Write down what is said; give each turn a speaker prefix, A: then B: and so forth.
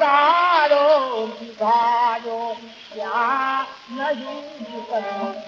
A: सारोन सारो या नज़ी